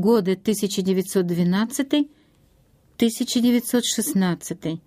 Годы 1912-1916.